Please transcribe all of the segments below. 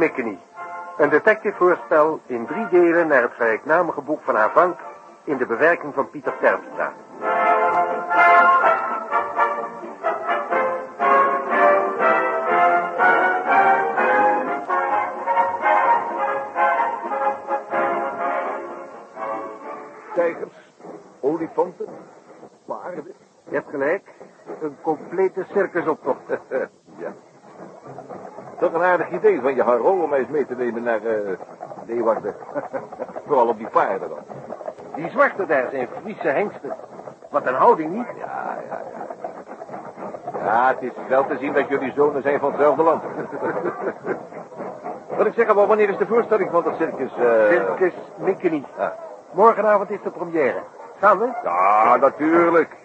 Mickey. Een detectivevoorspel in drie delen naar het gelijknamige boek van Havank in de bewerking van Pieter Terpstra. Tijgers, olifanten, paarden. Je hebt gelijk. Een complete circusoptocht. ja. Toch een aardig idee van je, Harro, om eens mee te nemen naar uh, Leeuwarden. Vooral op die paarden dan. Die zwarte daar zijn Friese hengsten. Wat een houding niet. Ja, ja, ja. Ja, het is wel te zien dat jullie zonen zijn van hetzelfde land. Wat ik zeggen, maar wanneer is de voorstelling van dat circus? Uh... Circus Mickey. Ah. Morgenavond is de première. Gaan we? Ja, natuurlijk.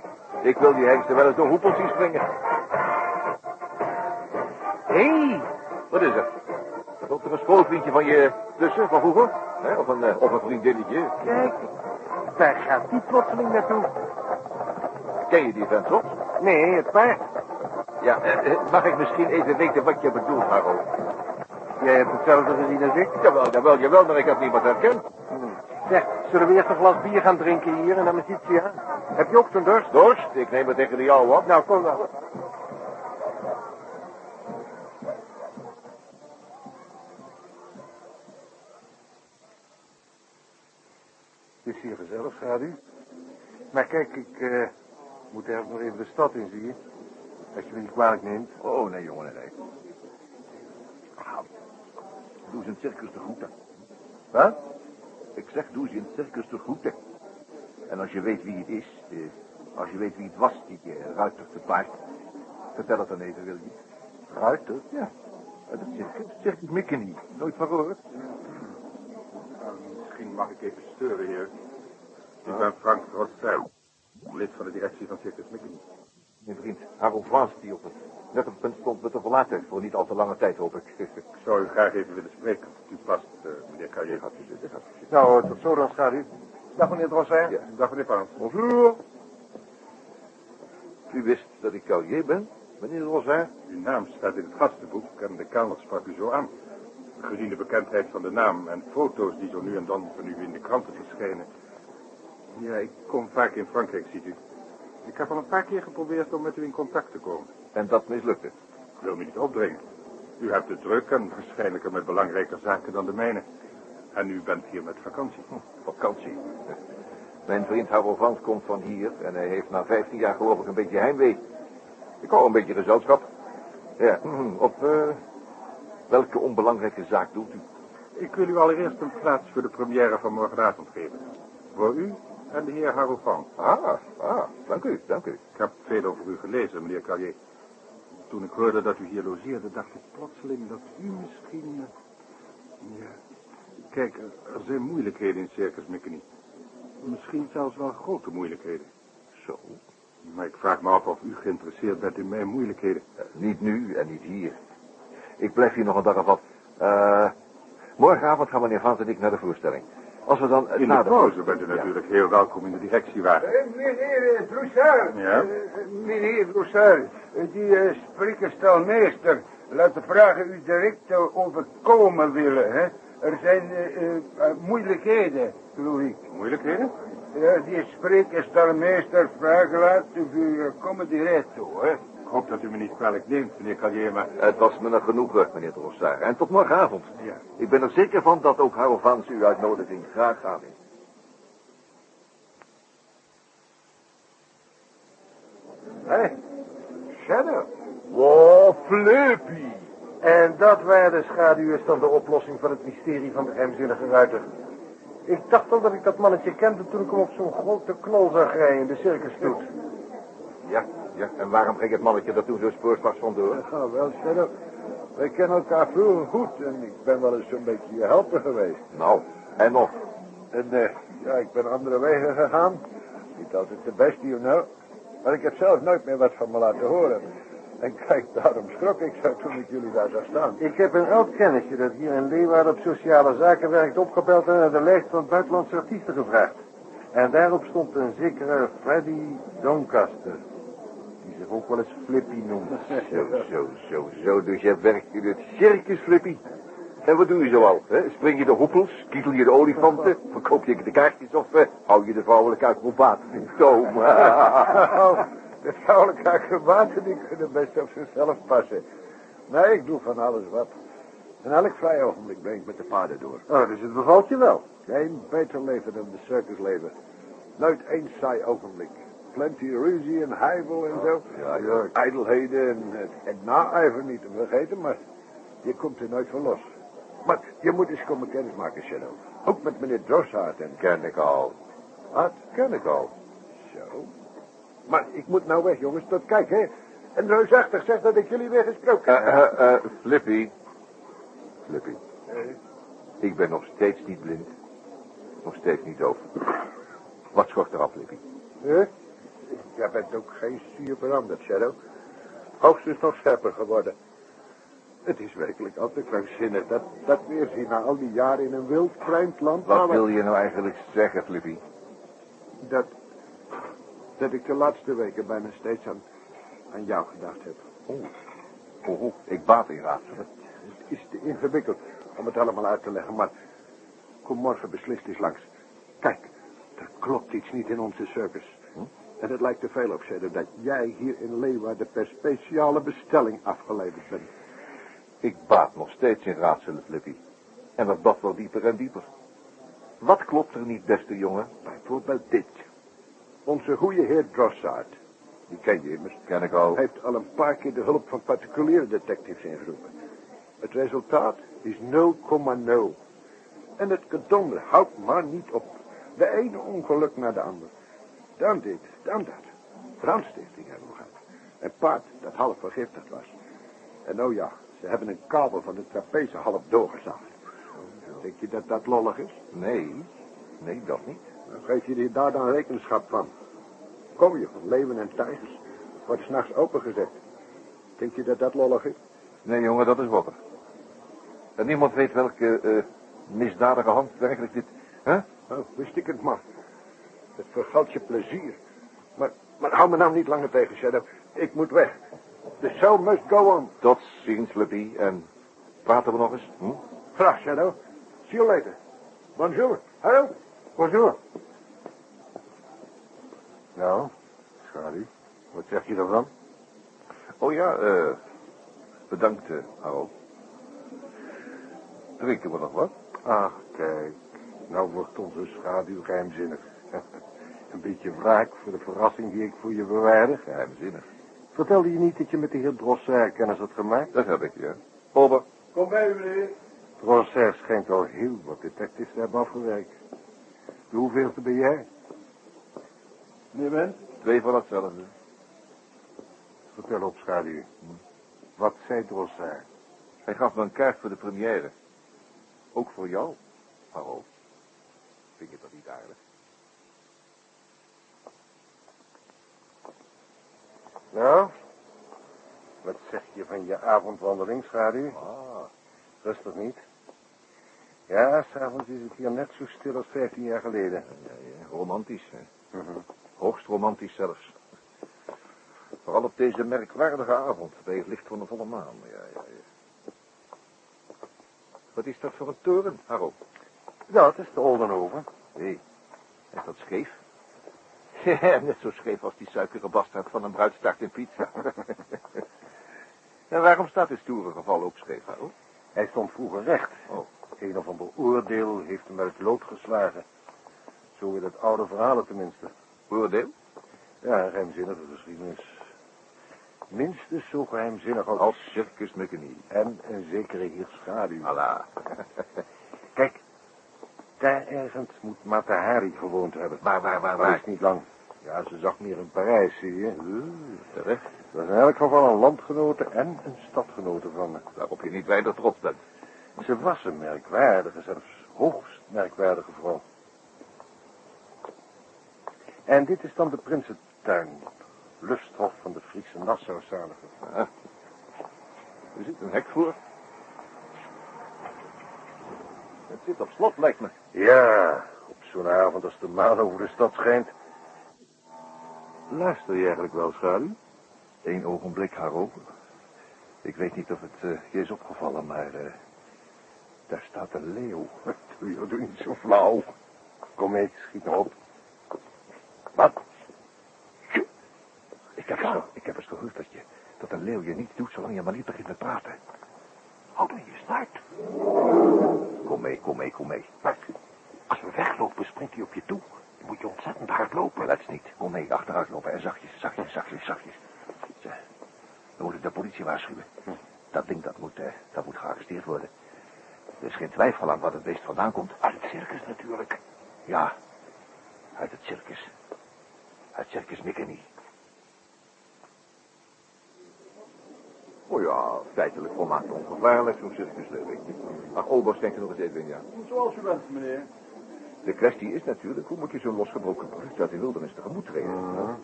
Ik wil die hengsten wel eens door hoepels zien springen. Hé, hey, wat is er? Komt er een schoolvriendje van je tussen, van vroeger? Of, een, of een vriendinnetje? Kijk, daar gaat die plotseling naartoe. Ken je die vent soms? Nee, het paard. Ja, eh, mag ik misschien even weten wat je bedoelt, Harro? Jij hebt hetzelfde gezien als ik? Jawel, jawel, jawel, maar ik heb niemand herkend. Hmm. Zeg, zullen we eerst een glas bier gaan drinken hier in Amicitia? Heb je ook zo'n dorst? Dorst? Ik neem het tegen de jou op. Nou, kom dan. Gezellig, schaduw. Maar kijk, ik uh, moet er nog even de stad in, zie je. Als je me niet kwalijk neemt. Oh, nee, jongen, nee. Ah, doe ze een circus te groeten. Wat? Ik zeg, doe ze een circus te groeten. En als je weet wie het is, eh, als je weet wie het was, die eh, ruiter te paard, vertel het dan even, wil je? Ruiter? Ja, uit het circus. Circus Mickey. Nooit van gehoord? Nou, misschien mag ik even steuren, heer. Ik ben Frank Rossel, lid van de directie van Circus Mickey. Mijn vriend Harold Vans, die op het net op het punt stond me te verlaten. Voor niet al te lange tijd, hoop ik. Ik zou u graag even willen spreken. U past, uh, meneer Carrier. Gaat u zitten, gaat u zitten. Nou, tot zo dan, schaduw. Dag, meneer Drosser. Ja, dag, meneer. Bonjour. U wist dat ik Carrier ben, meneer Drosser? Uw naam staat in het gastenboek en de kamer sprak u zo aan. Gezien de bekendheid van de naam en foto's die zo nu en dan van u in de kranten verschijnen. Ja, ik kom vaak in Frankrijk, ziet u. Ik heb al een paar keer geprobeerd om met u in contact te komen. En dat mislukte? Ik wil me niet opdringen. U hebt het druk en waarschijnlijk met belangrijker zaken dan de mijne. En u bent hier met vakantie. Hm, vakantie? Mijn vriend Harold komt van hier en hij heeft na 15 jaar geloof ik een beetje heimwee. Ik hou een beetje gezelschap. Ja, hm, op uh, welke onbelangrijke zaak doet u? Ik wil u allereerst een plaats voor de première van morgenavond geven. Voor u en de heer Haroufan. Ah, ah, dank u, dank u. Ik heb veel over u gelezen, meneer Carrier. Toen ik hoorde dat u hier logeerde, dacht ik plotseling dat u misschien... Ja, kijk, er zijn moeilijkheden in Circus Mickey. Misschien zelfs wel grote moeilijkheden. Zo? Maar ik vraag me af of u geïnteresseerd bent in mijn moeilijkheden. Uh, niet nu en niet hier. Ik blijf hier nog een dag of wat. Uh, morgenavond gaan meneer Vans en ik naar de voorstelling. Als we dan... In de pauze bent u natuurlijk heel welkom in de directiewagen. Uh, meneer Broussard. Ja? meneer Broussard, die sprekerstalmeester laat vragen u direct over komen willen, hè. Er zijn moeilijkheden, geloof ik. Moeilijkheden? Ja, die sprekerstalmeester vragen laat u komen direct toe, hè. Ik hoop dat u me niet kwalijk neemt, meneer Carrier, maar... Het was me een genoegen, meneer Drossaar. En tot morgenavond. Ja. Ik ben er zeker van dat ook Harovans uw uitnodiging graag aanneemt. Hé, hey, Shadow. Wow, Flippy. En dat waren de schaduwen van de oplossing van het mysterie van de geheimzinnige ruiter. Ik dacht al dat ik dat mannetje kende toen ik hem op zo'n grote knol zag rijden in de circusstoet. Ja, ja. En waarom ging het mannetje er toen zo spoorslags vandoor? Ja, wel, Shadow. Wij kennen elkaar vroeger goed en ik ben wel eens zo'n beetje je helper geweest. Nou, en nog? En uh, ja, ik ben andere wegen gegaan. Niet altijd de beste, you know. Maar ik heb zelf nooit meer wat van me laten horen. En kijk, daarom schrok ik zo toen ik jullie daar zag staan. Ik heb een oud kennisje dat hier in Leeuwarden op sociale zaken werkt opgebeld en naar de lijst van buitenlandse artiesten gevraagd. En daarop stond een zekere Freddy Doncaster. Zich ook wel eens Flippy noemt. zo, zo, zo, zo. Dus je werkt in het circus, Flippy? En wat doe je zoal? Hè? Spring je de hoepels? Kietel je de olifanten? Verkoop je de kaartjes of eh, hou je de vrouwelijke acrobaten in toom? De vrouwelijke acrobaten die kunnen best op zichzelf passen. Nee, ik doe van alles wat. En elk vrij ogenblik ben ik met de paarden door. Oh, dus het bevalt je wel? Geen beter leven dan de circusleven. Nooit één saai ogenblik. Plenty ruzie en heivel en zo. ja, ja. Ijdelheden en, en naijver niet te vergeten, maar je komt er nooit van los. Maar je moet eens komen kennismaken, Shadow. Ook met meneer Drossard en... Ken ik al. Wat? Ken ik al. Zo. Maar ik moet nou weg, jongens. Tot kijk, hè. En reusachtig zeg dat ik jullie weer gesproken heb. Eh, eh, eh, Flippy. Flippy. Ik ben nog steeds niet blind. Nog steeds niet doof. Wat schort eraf, Flippy? Huh? Jij bent ook geen zuur veranderd, Shadow. Hoogstens nog scherper geworden. Het is werkelijk altijd krankzinnig dat, dat weerzien na al die jaren in een wild, vreemd land. Wat wil je nou eigenlijk zeggen, Flippy? Dat, dat ik de laatste weken bijna steeds aan, aan jou gedacht heb. Oh. Oh, oh, ik baat in raadselen. Het is te ingewikkeld om het allemaal uit te leggen, maar kom morgen beslist eens langs. Kijk, er klopt iets niet in onze circus. En het lijkt te veel op Shadow dat jij hier in Leeuwarden per speciale bestelling afgeleverd bent. Ik baat nog steeds in raadselen, Flippy. En dat bad wel dieper en dieper. Wat klopt er niet, beste jongen? Bijvoorbeeld dit. Onze goede heer Drossard, die ken je immers, Ken ik al. heeft al een paar keer de hulp van particuliere detectives ingeroepen. Het resultaat is 0,0. En het gedonder houdt maar niet op. De ene ongeluk naar de ander. Dan dit, dan dat. Brandstichting hebben we gehad. Een paard dat half vergiftigd was. En oh ja, ze hebben een kabel van de trapeze half doorgezaagd. Denk je dat dat lollig is? Nee, nee, dat niet. Dan geef je daar dan rekenschap van. Kom je van leeuwen en tijgers. Wordt s'nachts opengezet. Denk je dat dat lollig is? Nee, jongen, dat is water. En niemand weet welke eh, misdadige hand werkelijk dit... Hè? Oh, wist ik het maar. Het vergalt je plezier. Maar, maar hou me nou niet langer tegen, Shadow. Ik moet weg. The show must go on. Tot ziens, Flippy. En praten we nog eens? Hm? Graag, Shadow. See you later. Bonjour. Hallo. Bonjour. Nou, schaduw. Wat zeg je ervan? Oh ja, eh... bedankt, eh, Harold. Drinken we nog wat? Ach, kijk. Nou wordt onze schaduw geheimzinnig. Een beetje wraak voor de verrassing die ik voor je bewaarde. Geheimzinnig. Vertelde je niet dat je met de heer Drossair kennis had gemaakt? Dat heb ik, ja. Ober. Kom bij, meneer. Drossair schijnt al heel wat detectives te hebben afgewerkt. De hoeveelste ben jij? Meneer? Twee van hetzelfde. Vertel op, schaduw. Wat zei Drossair? Hij gaf me een kaart voor de première. Ook voor jou, Harold. Vind je dat niet aardig? Nou, wat zeg je van je avondwandeling, schaduw? Ah, Rustig niet. Ja, s'avonds is het hier net zo stil als 15 jaar geleden. ja, ja, romantisch, hè. Mhm. Hoogst romantisch zelfs. Vooral op deze merkwaardige avond, bij het licht van de volle maan. Ja, ja, ja. Wat is dat voor een toren, Harold? Dat is de Oldenhoven. Nee, is dat scheef? Net zo scheef als die suikere bastard van een bruidstaart in pizza. en waarom staat dit stoere geval ook scheef, Harold? Hij stond vroeger recht. Oh. Een of ander oordeel heeft hem uit het lood geslagen. Zo in het oude verhalen tenminste. Oordeel? Ja, een geheimzinnige geschiedenis. Minstens zo geheimzinnig als... Als circus McNee. En een zekere heer Schaduw. Allah. Kijk, daar ergens moet Mata Hari gewoond hebben. Waar, waar, waar, Maar waar? is niet lang. Ja, ze zag meer in Parijs, zie je. Terecht. Ze was in elk geval een landgenote en een stadgenote van me. Waarop je niet weinig trots bent. Ze was een merkwaardige, zelfs hoogst merkwaardige vrouw. En dit is dan de Prinsentuin. Lusthof van de Friese Nassau-zaligen. Ah. Er zit een hek voor. Het zit op slot, lijkt me. Ja, op zo'n avond als de maan over de stad schijnt. Luister je eigenlijk wel, Schaduw? Eén ogenblik, Harold. Ik weet niet of het eh, je is opgevallen, maar... eh, Daar staat een leeuw. Doe je, doe niet zo flauw. Kom mee, schiet nou op. Wat? Ik heb, eens, ik heb eens gehoord dat, je, dat een leeuw je niet doet zolang je maar niet begint met praten. Houd dan je staart. Kom mee, kom mee, kom mee. Als we weglopen, springt hij op je toe. Dan moet je ontzettend hard lopen. Let's niet. Kom mee, achteruit lopen en zachtjes, zachtjes, zachtjes, zachtjes. We moeten de politie waarschuwen. Dat ding, dat moet, eh, dat moet gearresteerd worden. Er is geen twijfel aan wat het beest vandaan komt. Uit het circus natuurlijk. Ja, uit het circus. Uit Circus Mickey. Oh ja, feitelijk volmaakt ongevaarlijk, zo'n circusleeuw, weet je. Ach, Olbers, denk er nog eens even in, ja. Zoals u wenst, meneer. De kwestie is natuurlijk, hoe moet je zo'n losgebroken brug uit de wildernis tegemoet treden?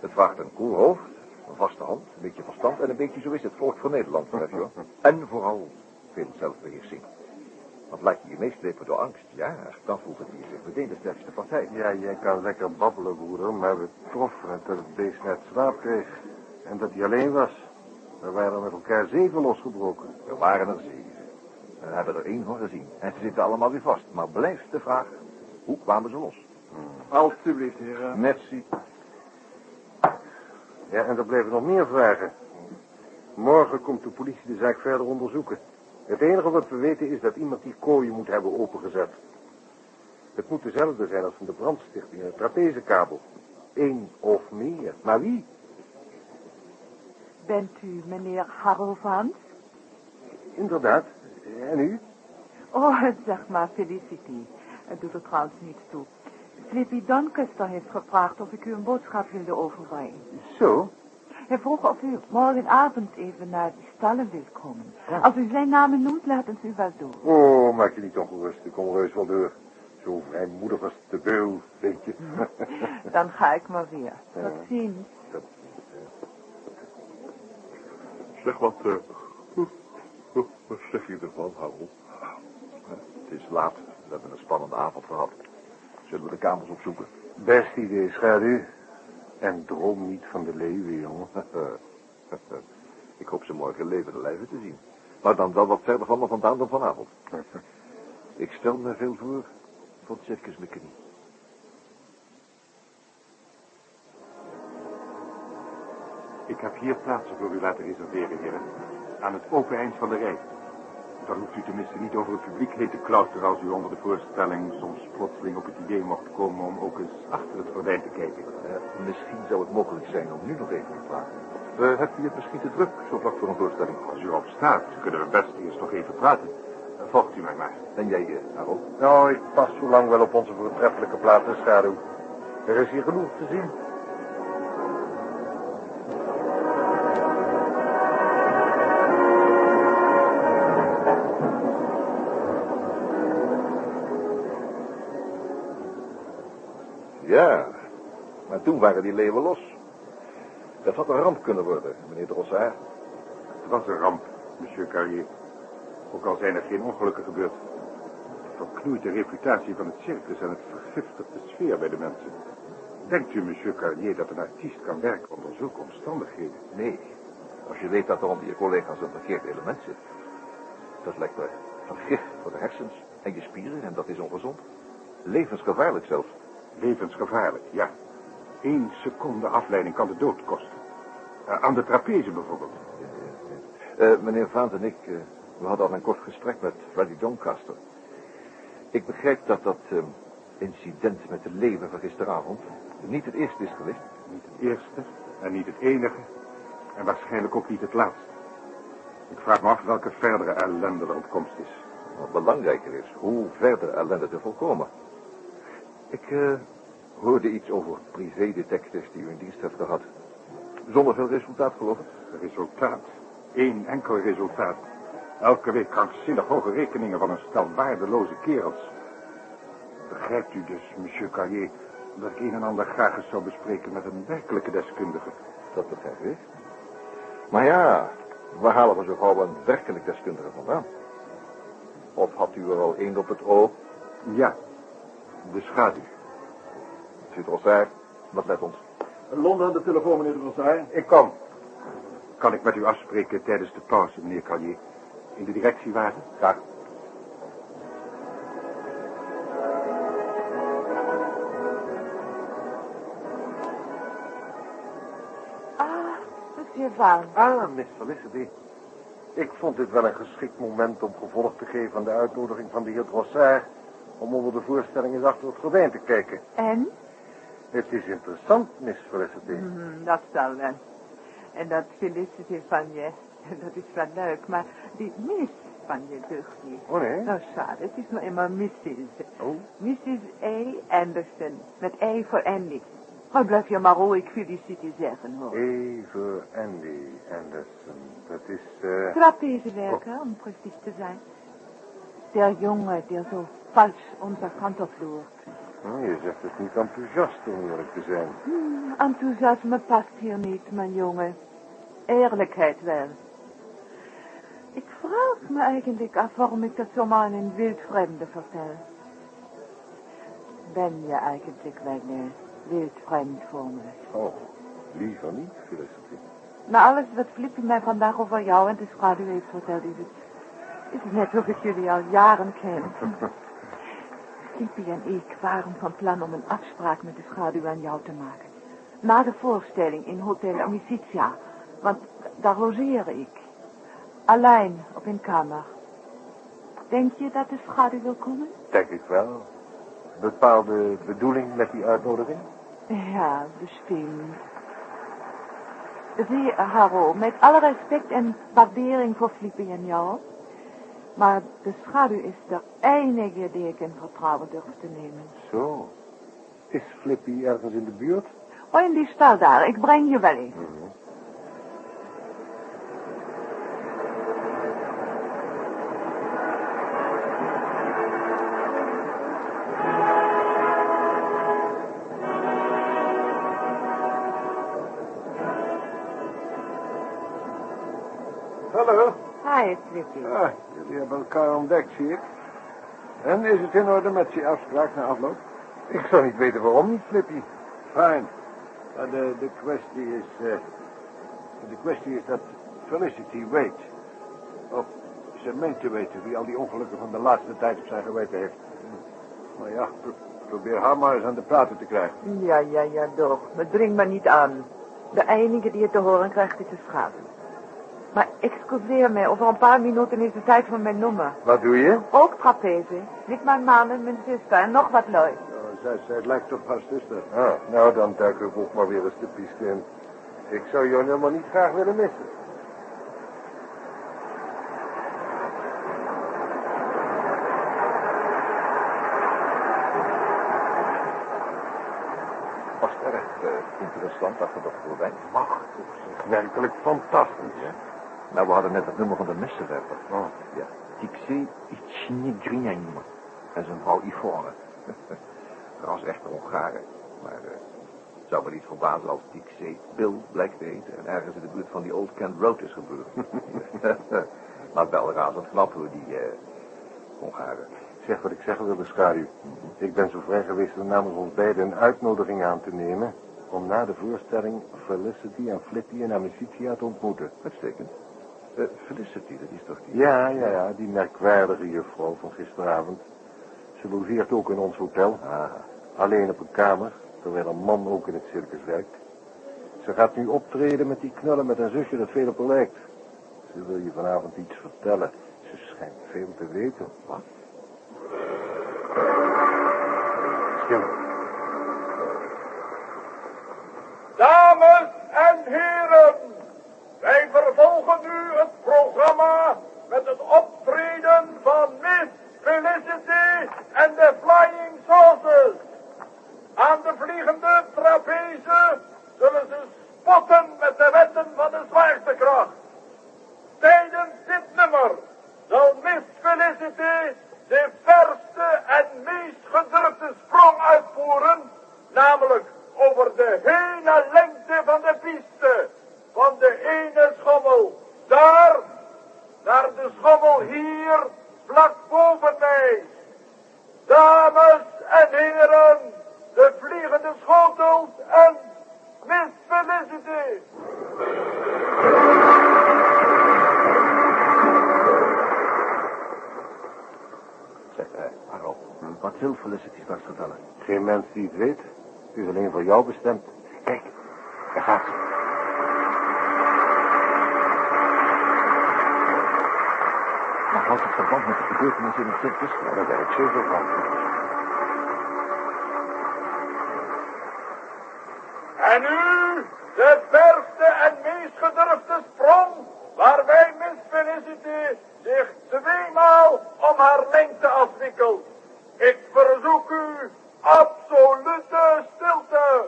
Het vraagt een koel hoofd, een vaste hand, een beetje verstand en een beetje, zo is het, volk van Nederland, weet je. En vooral veel zelfbeheersing. Want laat je je meeslepen door angst, ja, dan voelt het je zich meteen de sterkste partij. Ja, jij kan lekker babbelen, broeder, maar we troffen het dat het beest net slaap kreeg. En dat hij alleen was. We waren met elkaar zeven losgebroken. Er waren er zeven. We hebben er één van gezien. En ze zitten allemaal weer vast. Maar blijft de vraag, hoe kwamen ze los? Alsjeblieft, heer. Merci. Ja, en er blijven nog meer vragen. Morgen komt de politie de zaak verder onderzoeken. Het enige wat we weten is dat iemand die kooien moet hebben opengezet. Het moet dezelfde zijn als van de brandstichting, een trapezekabel. Eén of meer. Maar wie? Bent u meneer Harrelvans? Inderdaad. En u? Oh, zeg maar Felicity. Het doet er trouwens niets toe. Flippy Doncaster heeft gevraagd of ik u een boodschap wilde overbrengen. Zo? Hij vroeg of u morgenavond even naar de stallen wilt komen. Als u zijn namen noemt, laten ze u wel door. Oh, maak je niet ongerust. Ik kom reus wel door. Zo vrijmoedig als de beul, weet je. Dan ga ik maar weer. Tot ziens. Zeg wat, eh, wat zeg je ervan, Harold? Het is laat. We hebben een spannende avond gehad. Zullen we de kamers opzoeken? Best idee, schaduw. En droom niet van de leeuwen, jongen. Ik hoop ze morgen levende lijven te zien. Maar dan wel wat verder van me vandaan dan vanavond. Ik stel me veel voor van Circus McKinney. Ik heb hier plaatsen voor u laten reserveren, heren. Aan het open eind van de rij. Dan hoeft u tenminste niet over het publiek heen te klauteren als u onder de voorstelling soms plotseling op het idee mocht komen om ook eens achter het gordijn te kijken. Eh, misschien zou het mogelijk zijn om nu nog even te vragen. Uh, hebt u het misschien te druk, zo vlak voor een voorstelling? Als u op staat, kunnen we best eerst nog even praten. Eh, Volgt u mij maar. En jij, uh, Harold? Nou, ik pas zo lang wel op onze voortreffelijke plaats in schaduw. Er is hier genoeg te zien. Ja, maar toen waren die leeuwen los. Dat had een ramp kunnen worden, meneer de Rossaar. Het was een ramp, monsieur Carrier. Ook al zijn er geen ongelukken gebeurd. Het verknoeit de reputatie van het circus en het vergiftigt de sfeer bij de mensen. Denkt u, monsieur Carrier, dat een artiest kan werken onder zulke omstandigheden? Nee, als je weet dat er onder je collega's een verkeerd element zit. Dat lijkt me vergif voor de hersens en je spieren en dat is ongezond. Levensgevaarlijk zelfs. Levensgevaarlijk, ja. Eén seconde afleiding kan de dood kosten. Uh, aan de trapeze bijvoorbeeld. Uh, meneer Vaant en ik, uh, we hadden al een kort gesprek met Freddy Doncaster. Ik begrijp dat dat incident met de leeuwen van gisteravond niet het eerste is geweest. Niet het eerste en niet het enige. En waarschijnlijk ook niet het laatste. Ik vraag me af welke verdere ellende er op komst is. Wat belangrijker is, hoe verder ellende te voorkomen. Ik uh, hoorde iets over privédetectives die u in dienst heeft gehad. Zonder veel resultaat, geloof ik. Resultaat? Eén enkel resultaat. Elke week krankzinnig hoge rekeningen van een stel waardeloze kerels. Begrijpt u dus, monsieur Carrier, dat ik een en ander graag eens zou bespreken met een werkelijke deskundige? Dat begrijp ik. Maar ja, waar halen we zo gauw een werkelijk deskundige vandaan? Of had u er al één op het oog? Ja, de schaduw. Zit Rossaar, wat met ons? Londen aan de telefoon, meneer de Ik kom. Kan ik met u afspreken tijdens de pauze, meneer Carlier? In de directie waren? Graag. Ah, Miss ah, Felicity. Ik vond dit wel een geschikt moment om gevolg te geven aan de uitnodiging van de heer Drossard om over de voorstelling eens achter het gordijn te kijken. En? Het is interessant, Miss Felicity. Mhm, dat zal wel. En dat Felicity van je, dat is wel leuk, maar die Miss van je deugt niet. Oh, nee? Nou, schade, het is nou eenmaal Mrs. Oh, Mrs. A. Anderson, met E voor Andy. Maar blijf je maar roeig Felicity zeggen, hoor. even Andy Anderson. Dat is, eh... Trapezewerker, om precies te zijn. Der jongen die zo vals onze kant op loert. je zegt het niet enthousiast, om eerlijk te zijn. Hmm, enthousiasme past hier niet, mijn jongen. Eerlijkheid wel. Ik vraag me eigenlijk af waarom ik dat zomaar aan een wildvreemde vertel. Ben je eigenlijk wel uh, wildvreemd voor me? Oh, liever niet, Felicity. Na alles wat Flippy mij vandaag over jou en de schaduw heeft verteld, is het, is het net of ik jullie al jaren ken. Flippy en ik waren van plan om een afspraak met de schaduw aan jou te maken. Na de voorstelling in Hotel Amicitia, want daar logeer ik. Alleen op een kamer. Denk je dat de schaduw wil komen? Denk ik wel. Bepaalde bedoeling met die uitnodiging? Ja, bestemd. Zie, Haro, met alle respect en waardering voor Flippy en jou. Maar de schaduw is de enige die ik in vertrouwen durf te nemen. Zo. Is Flippy ergens in de buurt? Oh, in die stal daar. Ik breng je wel eens. Hallo. Hi, Flippy. Ah, jullie hebben elkaar ontdekt, zie ik. En is het in orde met je afspraak na afloop? Ik zou niet weten waarom niet, Flippy. Fijn. Maar de, de kwestie is... eh, de kwestie is dat Felicity weet. Of ze meent te weten wie al die ongelukken van de laatste tijd op zijn geweten heeft. Maar ja, pro- probeer haar maar eens aan de praten te krijgen. Ja, ja, ja, doch. Maar dring me niet aan. De enige die het te horen krijgt is de schaduw. Maar excuseer mij, over een paar minuten is de tijd van mijn nummer. Wat doe je? Ook trapeze. Niet mijn man en mijn zuster en nog wat leuk. Nou, zij, zij lijkt op haar zuster. Ah, nou, dan duik ik ook maar weer eens de piste in. Ik zou jou helemaal niet graag willen missen. Was erg eh, interessant achter dat gordijn? Machtig, zeg. Werkelijk fantastisch. Ja. Nou, we hadden net het nummer van de messenwerper. Oh. Ja. Tixé Ichnigrian. En zijn vrouw Yvonne. Dat was echt Hongaren. Maar het zou me niet verbazen als Tixé Bill blijkt te heten. En ergens in de buurt van die Old Kent Road is gebeurd. maar wel razend knap hoor, die eh Hongaren. Zeg wat ik zeggen wilde, schaduw. Ik ben zo vrij geweest om namens ons beiden een uitnodiging aan te nemen... om na de voorstelling Felicity en Flippy in Amicitia te ontmoeten. Uitstekend. Eh, Felicity, dat is toch die... Ja, ja, ja, die merkwaardige juffrouw van gisteravond. Ze logeert ook in ons hotel. Ah, Alleen op een kamer, terwijl een man ook in het circus werkt. Ze gaat nu optreden met die knullen met een zusje dat veel op haar lijkt. Ze wil je vanavond iets vertellen. Ze schijnt veel te weten. Wat? Stil. Dames en heren, wij vervolgen nu het programma met het optreden van Miss Felicity en de Flying Saucers. Aan de vliegende trapeze zullen ze spotten met de wetten van de zwaartekracht. Tijdens dit nummer zal Miss Felicity de verste en meest gedrukte sprong uitvoeren, namelijk over de hele lengte van de piste, van de ene schommel daar naar de schommel hier, vlak boven mij. Dames en heren, de vliegende schotels en Miss Felicity. Zeg, eh, Arno, wat wil Felicity straks vertellen? Geen mens die het weet. Het is alleen voor jou bestemd. Kijk, daar gaat ze. Maar houdt het verband met de gebeurtenissen in het circus? Ja, daar ben ik zeker van. En nu de verste en meest gedurfde sprong, waarbij Miss Felicity zich tweemaal om haar lengte afwikkelt. Ik verzoek u absolute stilte.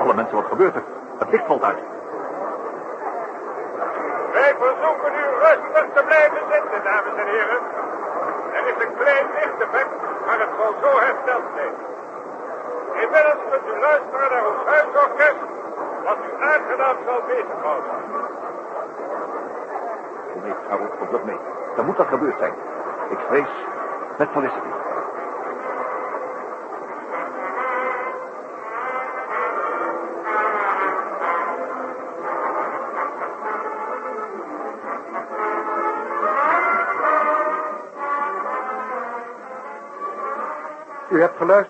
Alle mensen, wat gebeurt er? Het licht valt uit. Wij verzoeken u rustig te blijven zitten, dames en heren. Er is een klein lichteffect, maar het zal zo hersteld zijn. Inmiddels kunt u luisteren naar ons huisorkest, wat u aangenaam zal bezighouden. Nee, Harold, kom dat mee. Dan moet dat gebeurd zijn. Ik vrees met. U hebt geluisterd